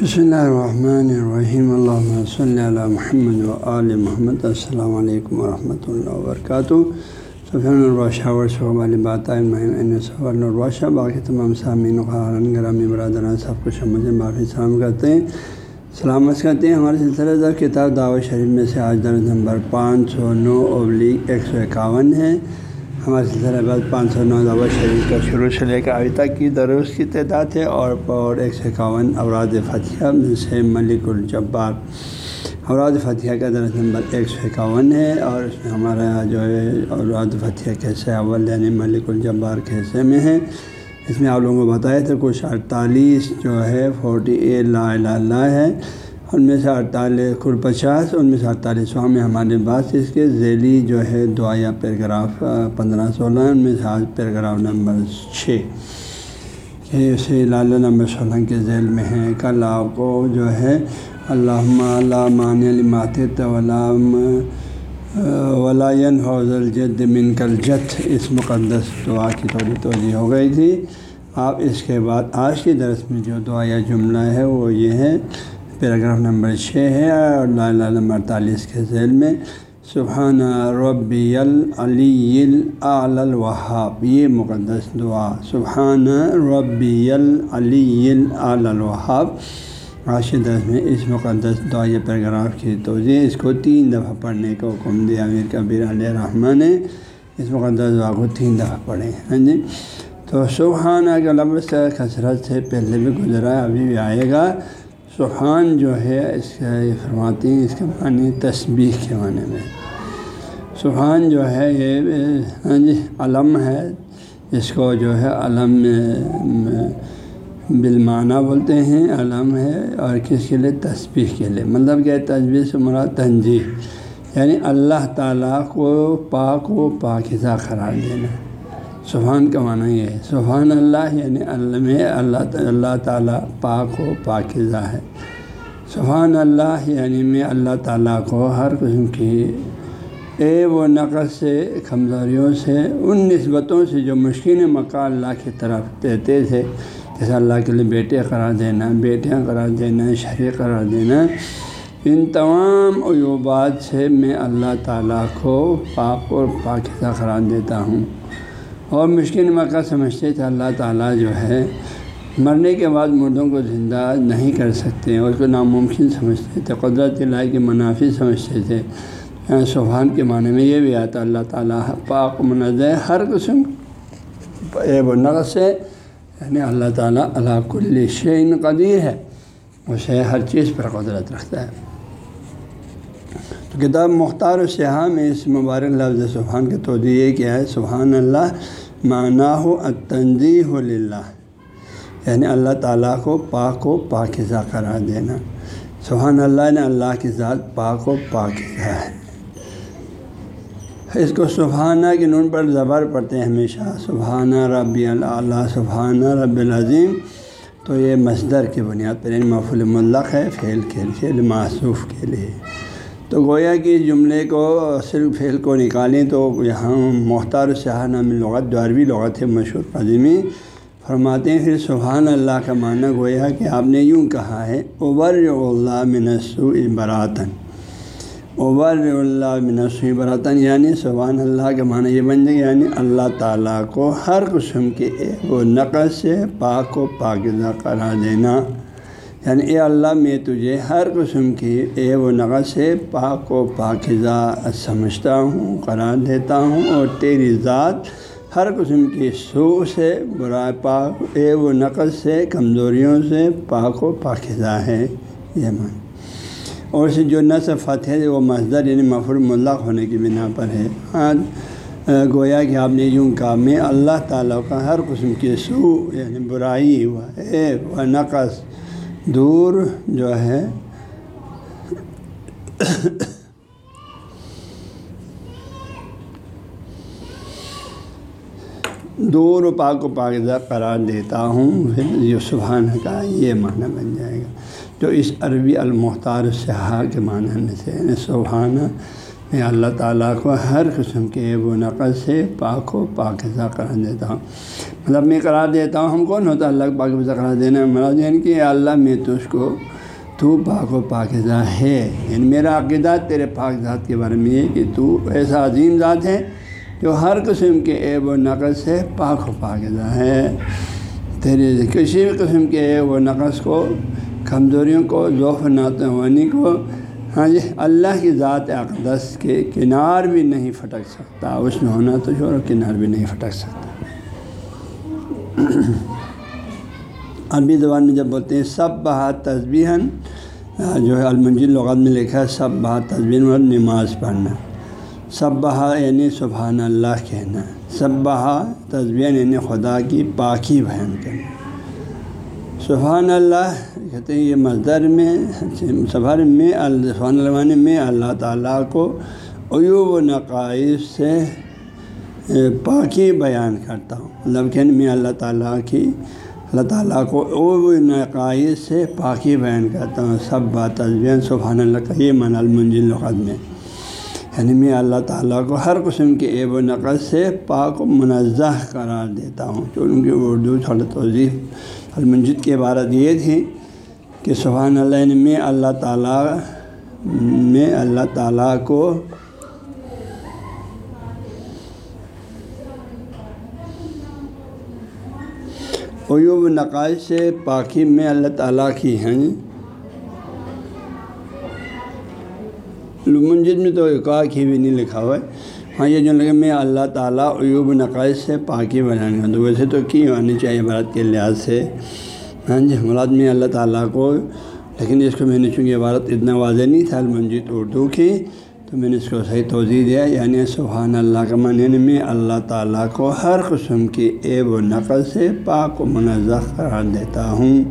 بسم اللہ الرحمن الرحیم اللہ صلی اللہ محمد و آل محمد السلام علیکم ورحمۃ اللہ وبرکاتہ سفین الباشہ ورثہ والی بات سفر الباشہ باقی تمام سامعین خارن گرامی برادران سب کو سمجھ معافی سلام کرتے ہیں سلامت کرتے ہیں ہمارے سلسلہ در کتاب دعوت شریف میں سے آج درج نمبر پانچ سو نو ابلیغ ایک سو اکاون ہے ہمارے سلسلہ بعد پانچ سو نو دعوت شریف کا شروع سے لے کر ابھی تک کی دروس کی تعداد ہے اور اور ایک سو اکاون اوراد فتح سے ملک الجبار۔ اوراد فتح کا درس نمبر ایک سو اکاون ہے اور اس میں ہمارا جو ہے اوراد فتح کیسے اول یعنی ملک الجبار کیسے میں ہے، اس میں آپ لوگوں کو بتایا تھا کچھ اڑتالیس جو ہے، فورٹی ایٹ لا اللہ ہے۔ ان میں سے اڑتالیس کل پچاس ان میں سے اڑتالیسواں میں ہمارے پاس اس کے ذیلی جو ہے دعایا پیراگراف پندرہ سولہ، ان میں سے آج پیراگراف نمبر چھ، کہ اسے لال نمبر سولہ کے ذیل میں ہیں کل آپ کو جو ہے اللہ علّہ مان ماتت علام ولائن حوض الجد من کل جت اس مقدس دعا کی تھوڑی توجہ ہو گئی تھی۔ آپ اس کے بعد آج کی درس میں جو دعا یا جملہ ہے وہ یہ ہے پیراگراف نمبر چھ ہے اور لا نمبر اڑتالیس کے ذیل میں، سبحان ربی العلی الوہاب، یہ مقدس دعا، سبحان ربی العلی الوہاب۔ آج کے درس میں اس مقدس دعا یہ پیراگراف کی توجہ اس کو تین دفعہ پڑھنے کا حکم دیا۔ امیر کبیر علیہ رحمٰن نے اس مقدس دعا کو تین دفعہ پڑھے ہاں جی؟ تو سبحانہ کے لفظ کثرت سے پہلے بھی گزرا ابھی بھی آئے گا۔ سبحان جو ہے، اس کا یہ فرماتی ہیں، اس کے معنی تسبیح کے معنی میں۔ سبحان جو ہے، یہ ہاں جی علم ہے۔ اس کو جو ہے، علم بالمعنی بولتے ہیں، علم ہے۔ اور کس کے لیے؟ تسبیح کے لیے۔ مطلب کہ تسبیح سے مراد تنجیح یعنی اللہ تعالیٰ کو، پاک و پاکزہ قرار دینا۔ سبحان کا معنی یہ ہے۔ سبحان اللہ یعنی اللہ اللہ اللہ تعالیٰ پاک و پاکزہ ہے۔ سبحان اللہ یعنی میں اللہ تعالیٰ کو ہر قسم کی اے و نقص سے، کمزوریوں سے، ان نسبتوں سے جو مشکل مکہ اللہ کی طرف دیتے تھے، جیسے اللہ کے لیے بیٹے قرار دینا، بیٹیاں قرار دینا، شریک قرار دینا، ان تمام عیوبات سے میں اللہ تعالیٰ کو پاک اور پاکزہ قرار دیتا ہوں۔ اور مشکل مکہ سمجھتے تھے، اللہ تعالیٰ جو ہے، مرنے کے بعد مردوں کو زندہ نہیں کر سکتے اور اس کو ناممکن سمجھتے تھے، قدرت لائی کے منافی سمجھتے تھے۔ یعنی سبحان کے معنی میں یہ بھی آتا اللہ تعالیٰ پاک منظر ہر قسم و نقص سے یعنی اللہ تعالیٰ اللہ کل شعین قدیر ہے۔ اسے ہر چیز پر قدرت رکھتا ہے۔ تو کتاب مختار و سیاح میں اس مبارک لفظ سبحان کے توجہ یہ کیا ہے، سبحان اللہ معنی ہو تنظی ہو یعنی اللہ تعالیٰ کو پاک و پاکزہ قرار دینا۔ سبحان اللہ نے اللہ کی ذات پاک و پاکزہ ہے۔ اس کو سبحانہ کے نون پر زبر پڑھتے ہیں ہمیشہ۔ سبحانہ ربی اللہ سبحانہ رب العظیم۔ تو یہ مصدر کی بنیاد پر یعنی مفول ملق ہے، فعل کے لیے معصوف کے لیے۔ تو گویا کہ جملے کو صرف فعل کو نکالیں تو یہاں مختار سیاح لغت جو عربی لغت ہے مشہور قدیمی فرماتے ہیں، پھر سبحان اللہ کا معنی گویا کہ آپ نے یوں کہا ہے ابر اللہ منسو براتن ابر اللہ منسو براتن یعنی سبحان اللہ کا معنی یہ بن جائے یعنی اللہ تعالیٰ کو ہر قسم کے ایک و نقص سے پاک و پاکزہ قرار دینا۔ یعنی اے اللہ میں تجھے ہر قسم کی اے و نقص سے پاک و پاکزہ سمجھتا ہوں، قرار دیتا ہوں اور تیری ذات ہر قسم کی سو سے برا پاک اے و نقص سے، کمزوریوں سے پاک و پاکزہ ہے۔ یہ مان۔ اور اسے جو نصف فتح ہے، وہ مزدر یعنی مفر ملق ہونے کی بنا پر ہے۔ آج گویا کہ آپ نے یوں کہا، میں اللہ تعالیٰ کا ہر قسم کی سو یعنی برائی و اے و نقص دور جو ہے دور و پاک و پاکزہ قرار دیتا ہوں، پھر یہ کا یہ معنی بن جائے گا۔ جو اس عربی المختار صحا کے معنی میں سے یعنی سبحانہ میں اللہ تعالیٰ کو ہر قسم کے عیب و نقص سے پاک و پاکزہ قرار دیتا ہوں۔ مطلب میں قرار دیتا ہوں ہم کون ہوتا اللہ پاک قرار دینا؟ مطلب مراد یعنی کہ اللہ میں تو اس کو تو پاک و پاکزہ ہے۔ یعنی میرا عقیدہ تیرے پاک ذات کے بارے میں یہ کہ تو ایسا عظیم ذات ہے جو ہر قسم کے عیب و نقص سے پاک و پاکزہ ہے۔ تیرے کسی بھی قسم کے عیب و نقص کو، کمزوریوں کو ذوف ناتوانی کو ہاں جی اللہ کی ذات اقدس کے کنار بھی نہیں پھٹک سکتا۔ اس میں ہونا تو شور، کنار بھی نہیں پھٹک سکتا۔ عربی زبان میں جب بولتے ہیں سب بہت تصبیحن جو ہے المنجل لغت میں لکھا ہے سب بہت تصبین اور نماز پڑھنا۔ سب بہا یعنی سبحان اللہ کہنا۔ سب بہا تصبین یعنی خدا کی پاکی بیان کرنا۔ سبحان اللہ کہتے ہیں، یہ مزدر میں، سفر میں سبحان اللہ میں اللہ تعالیٰ کو عیوب و نقائص سے پاکی بیان کرتا ہوں۔ مطلب کہ یعنی میں اللہ تعالیٰ کی، اللہ تعالیٰ کو عیوب و نقائص سے پاکی بیان کرتا ہوں۔ سب بات تصویر سبحان اللہ کا یہ من المنجل لغت میں۔ یعنی میں اللہ تعالیٰ کو ہر قسم کے عیب و نقص سے پاک و منزہ قرار دیتا ہوں۔ جو ان کی اردو تھوڑا توضیح المنجد کی عبارت یہ تھی کہ سبحان اللہ نے یعنی میں اللہ تعالیٰ، میں اللہ تعالیٰ کو عیوب نقائص سے پاکی میں اللہ تعالیٰ کی ہیں۔ منجد میں تو کہا کی بھی نہیں لکھا ہوا ہے۔ ہاں یہ جو لگے میں اللہ تعالیٰ عیوب نقائص سے پاکی بنانے تو ویسے تو کی آنی چاہیے عبارت کے لحاظ سے؟ ہاں جی مراد میں اللہ تعالیٰ کو۔ لیکن اس کو میں نے چونکہ عبارت اتنا واضح نہیں تھا المنجد اردو کی، تو میں نے اس کو صحیح توضیع دیا۔ یعنی سبحان اللہ کا معنی یعنی میں اللہ تعالیٰ کو ہر قسم کی عیب و نقل سے پاک و منظہ قرار دیتا ہوں۔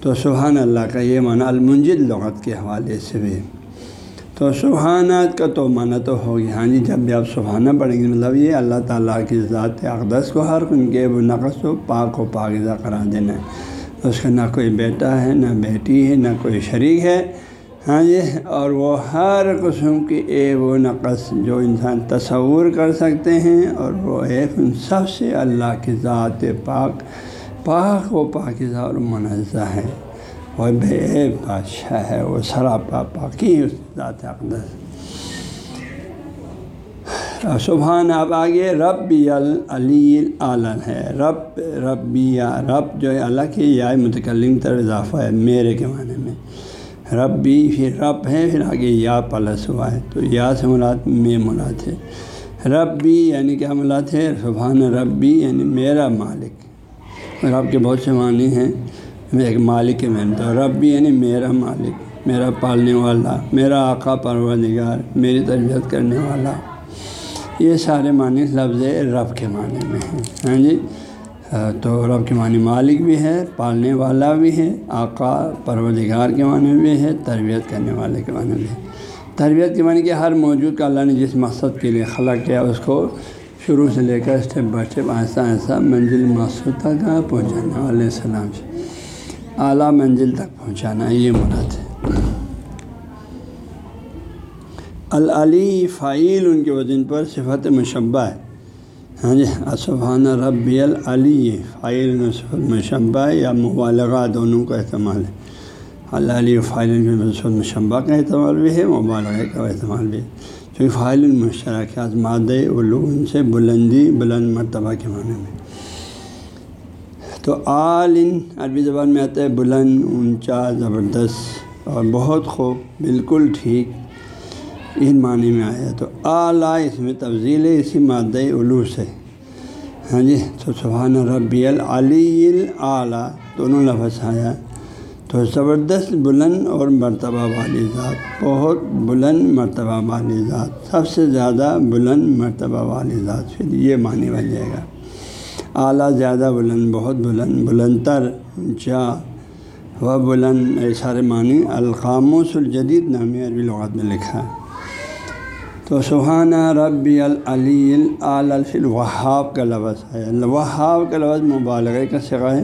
تو سبحان اللہ کا یہ معنی المنجد لغت کے حوالے سے بھی۔ تو سبحانات کا تو معنی تو ہوگی ہاں جی جب بھی آپ سبحانہ پڑھیں گے مطلب یہ اللہ تعالیٰ کی ذات اقدس کو ہر ان کے و نقص و پاک و پاکزہ قرار دینا ہے۔ اس کا نہ کوئی بیٹا ہے، نہ بیٹی ہے، نہ کوئی شریک ہے۔ ہاں جی اور وہ ہر قسم کی اے و نقص جو انسان تصور کر سکتے ہیں، اور وہ ایک ان سب سے اللہ کی ذات پاک پاک و پاکزہ اور منزہ ہے۔ وہ بے بادشاہ ہے، وہ سراپا پاکی اس ذات اقدس۔ سبحان آپ آگے، رب العلی العلن ہے۔ رب ربی یا رب جو ہے اللہ کی یا متکلم تر اضافہ ہے میرے کے معنی میں۔ ربی پھر رب ہے، پھر آگے یا پلس ہوا ہے۔ تو یا سے مراد میں مراد ہے۔ ربی یعنی کیا مراد ہے؟ سبحان ربی یعنی میرا مالک۔ رب کے بہت سے معنی ہیں۔ ایک مالک میں تو رب بھی یعنی میرا مالک، میرا پالنے والا، میرا آقا پروردگار، میری تربیت کرنے والا۔ یہ سارے معنی لفظ رب کے معنی میں ہیں۔ ہاں جی؟ تو رب کے معنی مالک بھی ہے، پالنے والا بھی ہے، آقا، پروردگار کے معنی بھی ہے، تربیت کرنے والے کے معنی بھی ہے۔ تربیت کے معنی کہ ہر موجود کا اللہ نے جس مقصد کے لیے خلق کیا، اس کو شروع سے لے کر اسٹیپ بائی اسٹیپ ایسا ایسا منزل مقصود تک پہنچانے والے السلام سے، اعلیٰ منزل تک پہنچانا، یہ مراد ہے۔ العلی فعیل ان کے وزن پر صفت مشبہ ہے۔ ہاں جی سبحانہ ربی العلی، فعیل صفت مشبہ یا مبالغہ دونوں کا استعمال ہے۔ العلی فائل صفت مشبہ کا استعمال بھی ہے مبالغہ کا استعمال بھی ہے۔ کیونکہ فائل المشرک ماد علوم سے بلندی، بلند مرتبہ کے معنی میں۔ تو عالن عربی زبان میں آتا ہے بلند، اونچا، زبردست اور بہت خوب، بالکل ٹھیک۔ ان معنی میں آیا تو اعلیٰ اس میں تفضیل ہے، اسی مادہ علو سے ہاں جی تو سبحان ربی العلی اعلیٰ، دونوں لفظ آیا۔ تو زبردست بلند اور مرتبہ والی ذات، بہت بلند مرتبہ والی ذات، سب سے زیادہ بلند مرتبہ والی ذات۔ پھر یہ معنی بن جائے گا۔ اعلیٰ زیادہ بلند، بہت بلند بلند تر اونچا و بلند سارے معنی القاموس الجدید نامی عربی لغات میں لکھا۔ ہے تو سبحانہ ربی العلی الفل وہاب کا لفظ ہے۔ وہاب کا لفظ مبالغہ کا سگا ہے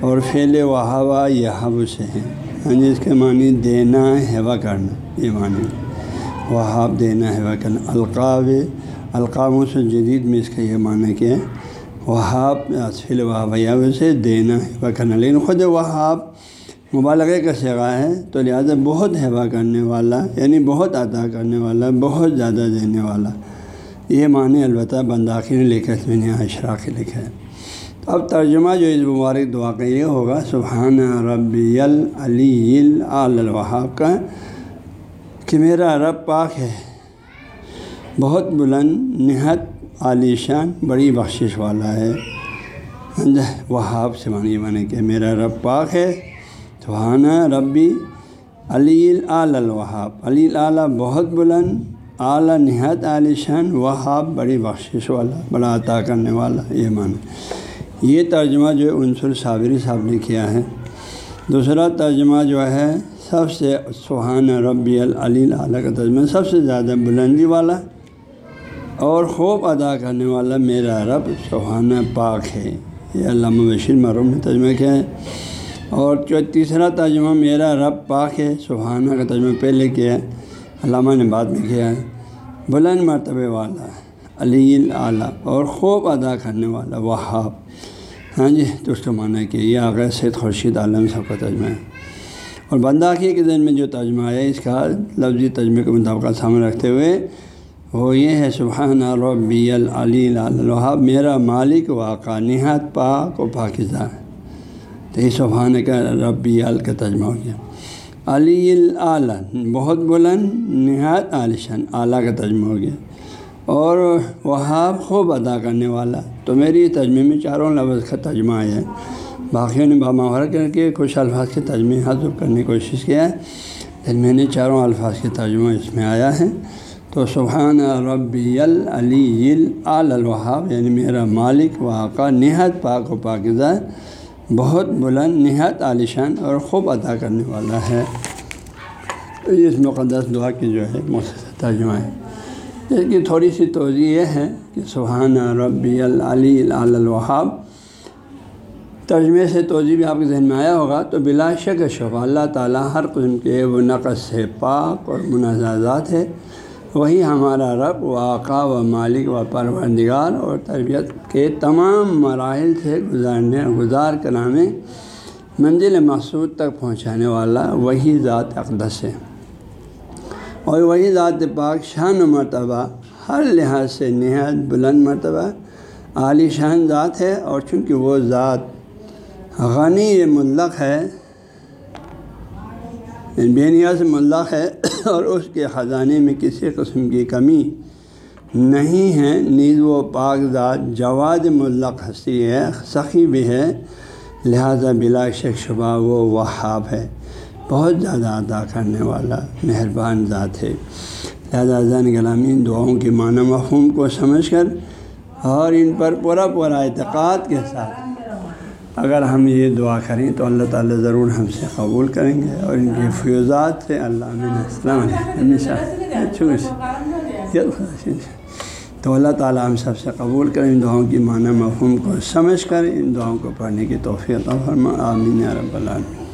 اور فعل وہابہ یہ سے ہے۔ ہاں جی اس کے معنی دینا ہوا کرنا، یہ معنی وہاب دینا ہے وکن القاب القام سے جدید میں اس کا یہ معنی کہ وہاب اصل وہابیا سے دینا ہے وکن لیکن خود وہاب مبالغے کا سگا ہے، تو لہٰذا بہت ہوا کرنے والا یعنی بہت عطا کرنے والا، بہت زیادہ دینے والا، یہ معنی البتہ بنداخی نے لکھا اس میں نے اشراقی لکھا ہے۔ اب ترجمہ جو اس مبارک دعا کا یہ ہوگا، سبحان ربی العلی الوہاب کا، کہ میرا رب پاک ہے۔ بہت بلند نہت عالی شان، بڑی بخشش والا ہے۔ وہاب سے مانی مانے کہ میرا رب پاک ہے سبحان ربی علی الوہاب. علی اعلیٰ بہت بلند اعلیٰ نہایت عالی شان، وہاب بڑی بخشش والا، بڑا عطا کرنے والا، یہ معنی یہ ترجمہ جو ہے عنصر صابری صاحب نے کیا ہے. دوسرا ترجمہ جو ہے، سب سے سہان ربی العلی اعلیٰ کا ترجمہ سب سے زیادہ بلندی والا اور خوب ادا کرنے والا میرا رب سہانا پاک ہے. یہ علامہ بشیر معروم نے ترجمہ کیا ہے. اور جو تیسرا ترجمہ میرا رب پاک ہے، سبحانہ کا ترجمہ پہلے کیا ہے، علامہ نے بعد میں کیا ہے۔ بلند مرتبے والا علی اعلیٰ اور خوب ادا کرنے والا، وہاب۔ ہاں جی تو اس کا معنی کہ یہ آغاز سید خورشید عالم صاحب کا ترجمہ ہے۔ اور بنداخی کے دن میں جو ترجمہ ہے اس کا لفظی ترجمے کے مطابق سامنے رکھتے ہوئے، وہ یہ ہے، سبحان ربی العلی الوہاب میرا مالک واقع نہایت پاک و پاکزہ تو یہ سبحان کا ربی ال کا ترجمہ ہو گیا۔ علی العلیٰ بہت بلند، نہایت عالیشان اعلیٰ کا ترجمہ ہو گیا۔ اور وہاب خوب ادا کرنے والا، تو میری ترجمے میں چاروں لفظ کا ترجمہ آیا۔ ہے باقیوں نے باماور کر کے کچھ الفاظ کے ترجمے حذف کرنے کی کوشش کیا ہے۔ لیکن میں نے چاروں الفاظ کے ترجمہ اس میں آیا ہے۔ تو سبحان ربی العلی الوہاب یعنی میرا مالک، واقع، نہایت پاک و پاکزہ۔ بہت بلند، نہایت عالیشان اور خوب ادا کرنے والا ہے۔ اس مقدس دعا کی جو ہے مختصر ترجمہ ہے۔ اس کی تھوڑی سی توضیع یہ ہے کہ سبحان ربی العلی الوہاب۔ ترجمے سے توضیع بھی آپ کے ذہن میں آیا ہوگا۔ تو بلا شک شبہ اللہ تعالیٰ ہر قسم کے وہ نقص سے پاک اور منازعات ہے۔ وہی ہمارا رب و آقا و مالک و پروردگار اور تربیت کے تمام مراحل سے گزارنے، گزار کر ہمیں منزل مقصود تک پہنچانے والا وہی ذات اقدس ہے۔ اور وہی ذات پاک شان و مرتبہ، ہر لحاظ سے نہایت بلند مرتبہ، عالی شان ذات ہے اور چونکہ وہ ذات غنی ملق ہے بے نیاز ملق ہے اور اس کے خزانے میں کسی قسم کی کمی نہیں ہے۔ نیز و پاک ذات جواد ملق ہستی ہے، سخی بھی ہے، لہذا بلا شک شبہ وہ وہاب ہے۔ بہت زیادہ ادا کرنے والا مہربان ذات ہے۔ لہٰذا زین غلامی دعاؤں کے معنی مفہوم کو سمجھ کر اور ان پر پورا پورا اعتقاد کے ساتھ اگر ہم یہ دعا کریں تو اللہ تعالیٰ ضرور ہم سے قبول کریں گے اور ان کے فیوزات سے اللہ السلام علیکم تو اللہ تعالیٰ ہم سب سے قبول کریں ان دعاؤں کی معنی مفہوم کو سمجھ کر ان دعاؤں کو پڑھنے کی توفیق فرما۔ آمین رب العالمین۔